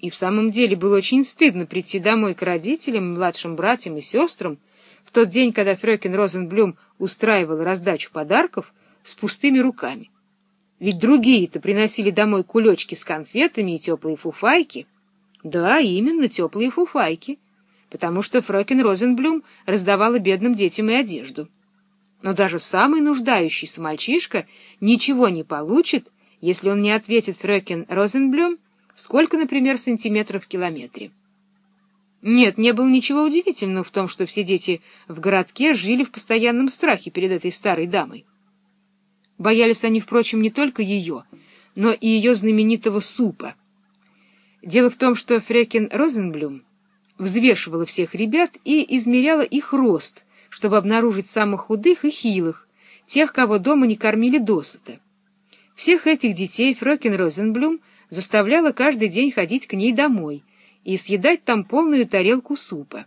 И в самом деле было очень стыдно прийти домой к родителям, младшим братьям и сестрам в тот день, когда Фрёкин Розенблюм устраивал раздачу подарков с пустыми руками. Ведь другие-то приносили домой кулечки с конфетами и теплые фуфайки. Да, именно теплые фуфайки, потому что Фрёкин Розенблюм раздавала бедным детям и одежду. Но даже самый нуждающийся мальчишка ничего не получит, если он не ответит Фрёкин Розенблюм, сколько, например, сантиметров в километре. Нет, не было ничего удивительного в том, что все дети в городке жили в постоянном страхе перед этой старой дамой. Боялись они, впрочем, не только ее, но и ее знаменитого супа. Дело в том, что Фрекин Розенблюм взвешивала всех ребят и измеряла их рост, чтобы обнаружить самых худых и хилых, тех, кого дома не кормили досыта. Всех этих детей Фрекин Розенблюм заставляла каждый день ходить к ней домой и съедать там полную тарелку супа.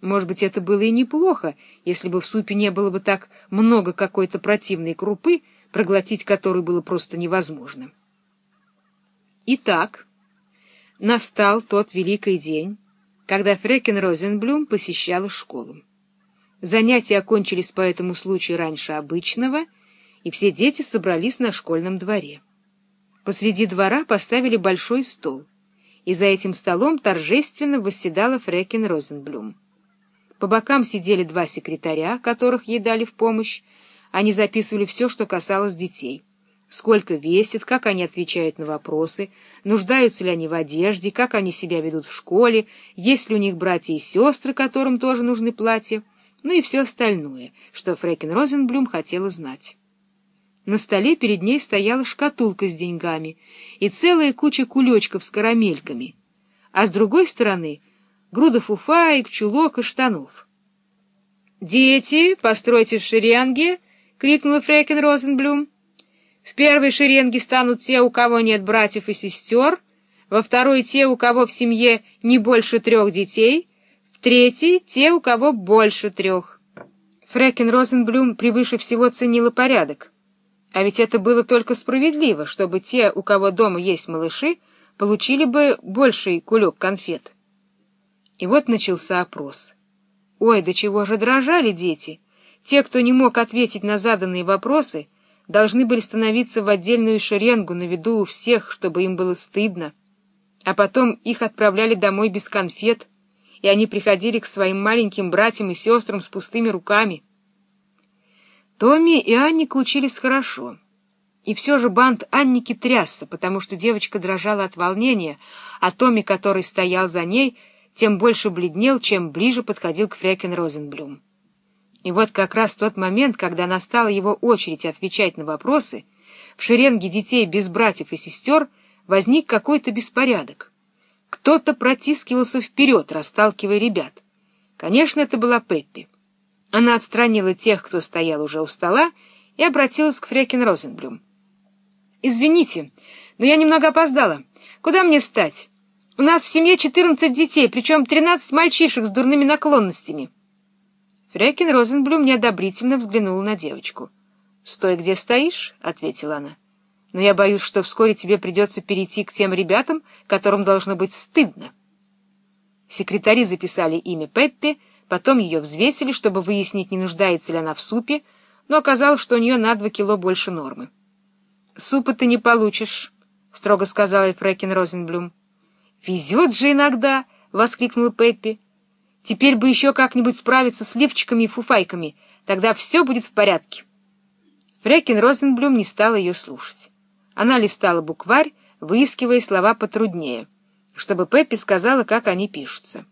Может быть, это было и неплохо, если бы в супе не было бы так много какой-то противной крупы, проглотить которую было просто невозможно. Итак, настал тот великий день, когда Фрекен Розенблюм посещала школу. Занятия окончились по этому случаю раньше обычного, и все дети собрались на школьном дворе. Посреди двора поставили большой стол, и за этим столом торжественно восседала Фрекин Розенблюм. По бокам сидели два секретаря, которых ей дали в помощь. Они записывали все, что касалось детей. Сколько весят, как они отвечают на вопросы, нуждаются ли они в одежде, как они себя ведут в школе, есть ли у них братья и сестры, которым тоже нужны платья, ну и все остальное, что Фрекин Розенблюм хотела знать. На столе перед ней стояла шкатулка с деньгами и целая куча кулечков с карамельками, а с другой стороны — груда фуфаек, чулок и штанов. «Дети, постройте в шеренге!» — крикнула Фрейкен Розенблюм. «В первой шеренге станут те, у кого нет братьев и сестер, во второй — те, у кого в семье не больше трех детей, в третьей — те, у кого больше трех». Фрейкен Розенблюм превыше всего ценила порядок. А ведь это было только справедливо, чтобы те, у кого дома есть малыши, получили бы больший кулек конфет. И вот начался опрос. Ой, до чего же дрожали дети! Те, кто не мог ответить на заданные вопросы, должны были становиться в отдельную шеренгу на виду у всех, чтобы им было стыдно. А потом их отправляли домой без конфет, и они приходили к своим маленьким братьям и сестрам с пустыми руками. Томми и Анника учились хорошо. И все же бант Анники трясся, потому что девочка дрожала от волнения, а Томми, который стоял за ней, тем больше бледнел, чем ближе подходил к Фрекен Розенблюм. И вот как раз тот момент, когда настала его очередь отвечать на вопросы, в шеренге детей без братьев и сестер возник какой-то беспорядок. Кто-то протискивался вперед, расталкивая ребят. Конечно, это была Пеппи. Она отстранила тех, кто стоял уже у стола, и обратилась к Фрекин Розенблюм. «Извините, но я немного опоздала. Куда мне стать? У нас в семье четырнадцать детей, причем тринадцать мальчишек с дурными наклонностями». Фрекин Розенблюм неодобрительно взглянула на девочку. «Стой, где стоишь», — ответила она. «Но я боюсь, что вскоре тебе придется перейти к тем ребятам, которым должно быть стыдно». Секретари записали имя Пеппи, Потом ее взвесили, чтобы выяснить, не нуждается ли она в супе, но оказалось, что у нее на два кило больше нормы. «Супа ты не получишь», — строго сказала Фрэкин Розенблюм. «Везет же иногда!» — воскликнула Пеппи. «Теперь бы еще как-нибудь справиться с лифчиками и фуфайками, тогда все будет в порядке». Фрэкин Розенблюм не стала ее слушать. Она листала букварь, выискивая слова потруднее, чтобы Пеппи сказала, как они пишутся.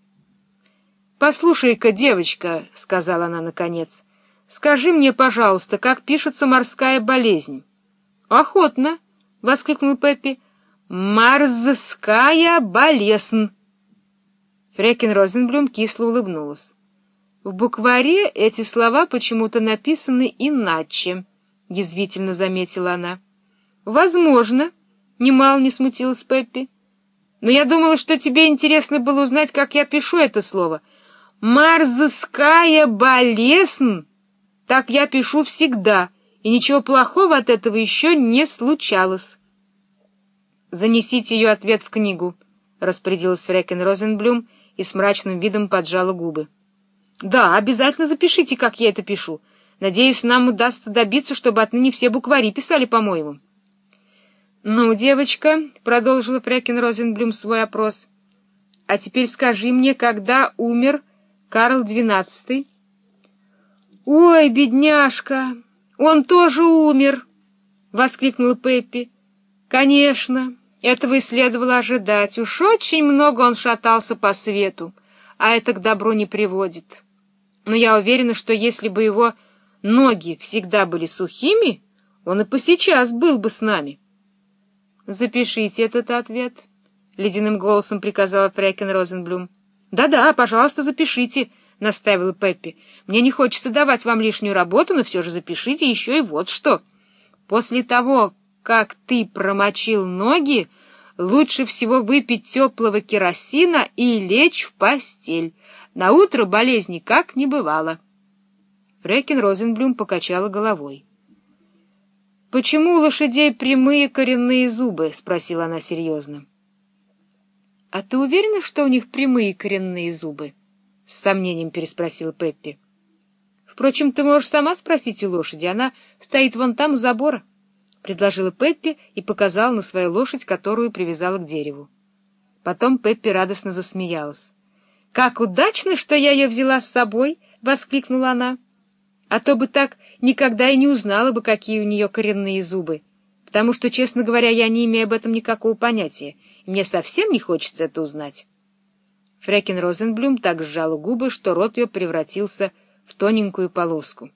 «Послушай-ка, девочка», — сказала она наконец, — «скажи мне, пожалуйста, как пишется морская болезнь?» «Охотно», — воскликнул Пеппи, — «марзская болезнь». Фрекин Розенблюм кисло улыбнулась. «В букваре эти слова почему-то написаны иначе», — язвительно заметила она. «Возможно», — немало не смутилась Пеппи. «Но я думала, что тебе интересно было узнать, как я пишу это слово». «Марзская болезнь!» Так я пишу всегда, и ничего плохого от этого еще не случалось. «Занесите ее ответ в книгу», распорядилась Фрекен Розенблюм и с мрачным видом поджала губы. «Да, обязательно запишите, как я это пишу. Надеюсь, нам удастся добиться, чтобы отныне все буквари писали, по-моему». «Ну, девочка», — продолжила Фрекен Розенблюм свой опрос, — «а теперь скажи мне, когда умер Карл XII?» «Ой, бедняжка, он тоже умер!» — воскликнула Пеппи. «Конечно, этого и следовало ожидать. Уж очень много он шатался по свету, а это к добру не приводит. Но я уверена, что если бы его ноги всегда были сухими, он и посейчас был бы с нами». «Запишите этот ответ», — ледяным голосом приказала Фрекен Розенблюм. «Да-да, пожалуйста, запишите», —— настаивала Пеппи. — Мне не хочется давать вам лишнюю работу, но все же запишите еще и вот что. После того, как ты промочил ноги, лучше всего выпить теплого керосина и лечь в постель. На утро болезни как не бывало. Фрекин Розенблюм покачала головой. — Почему у лошадей прямые коренные зубы? — спросила она серьезно. — А ты уверена, что у них прямые коренные зубы? —— с сомнением переспросила Пеппи. — Впрочем, ты можешь сама спросить у лошади, она стоит вон там у забора, — предложила Пеппи и показала на свою лошадь, которую привязала к дереву. Потом Пеппи радостно засмеялась. — Как удачно, что я ее взяла с собой! — воскликнула она. — А то бы так никогда и не узнала бы, какие у нее коренные зубы, потому что, честно говоря, я не имею об этом никакого понятия, и мне совсем не хочется это узнать. Фрекин Розенблюм так сжала губы, что рот ее превратился в тоненькую полоску.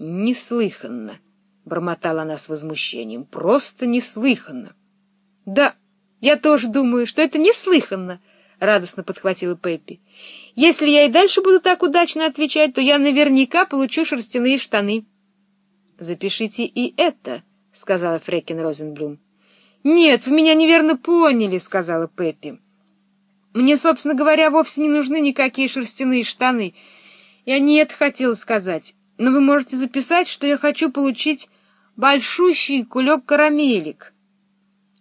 «Неслыханно!» — бормотала она с возмущением. «Просто неслыханно!» «Да, я тоже думаю, что это неслыханно!» — радостно подхватила Пеппи. «Если я и дальше буду так удачно отвечать, то я наверняка получу шерстяные штаны». «Запишите и это», — сказала Фрекин Розенблюм. «Нет, вы меня неверно поняли», — сказала Пеппи. Мне, собственно говоря, вовсе не нужны никакие шерстяные штаны. Я не это хотела сказать. Но вы можете записать, что я хочу получить большущий кулек карамелек.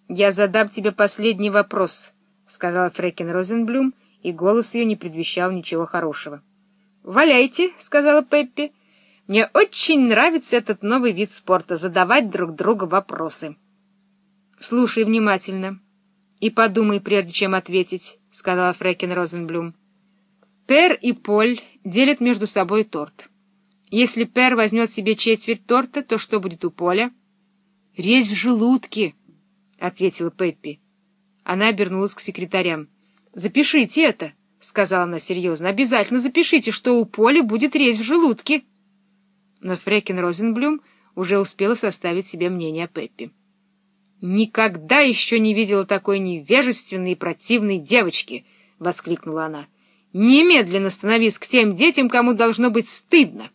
Я задам тебе последний вопрос, — сказала Фрекин Розенблюм, и голос ее не предвещал ничего хорошего. — Валяйте, — сказала Пеппи. — Мне очень нравится этот новый вид спорта — задавать друг другу вопросы. — Слушай внимательно и подумай, прежде чем ответить. — сказала Фрекен Розенблюм. Пер и Поль делят между собой торт. Если Пер возьмет себе четверть торта, то что будет у Поля? — Резь в желудке, — ответила Пеппи. Она обернулась к секретарям. — Запишите это, — сказала она серьезно. — Обязательно запишите, что у Поля будет резь в желудке. Но Фрекен Розенблюм уже успела составить себе мнение о Пеппи. «Никогда еще не видела такой невежественной и противной девочки!» — воскликнула она. «Немедленно становись к тем детям, кому должно быть стыдно!»